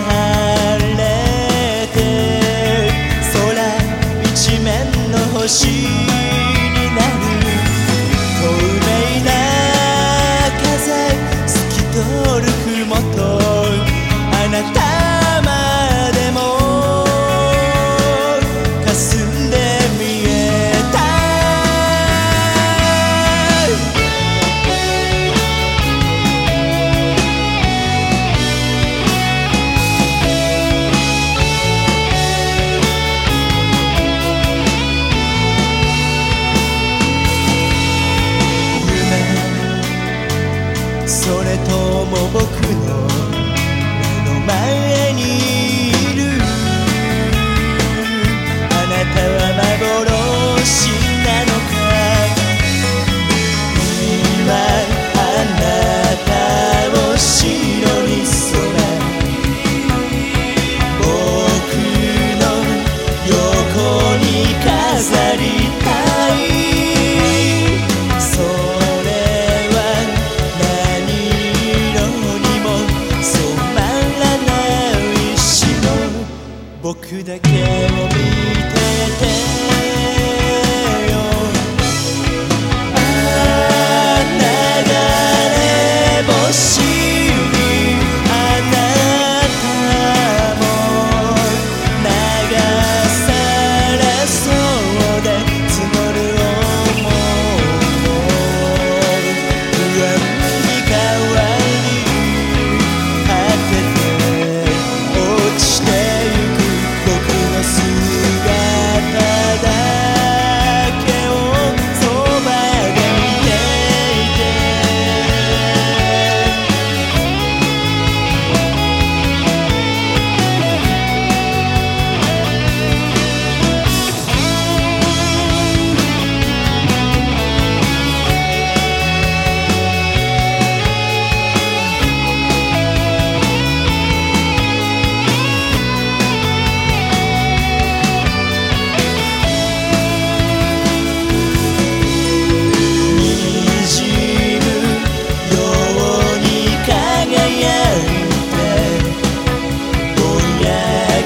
晴れて空一面の星になる。透明な風透き通る雲と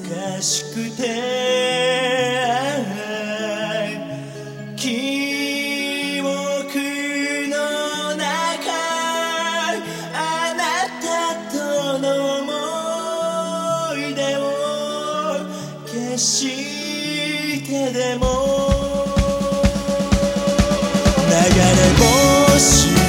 かしくて記憶の中あなたとの思い出を消してでも。流れ星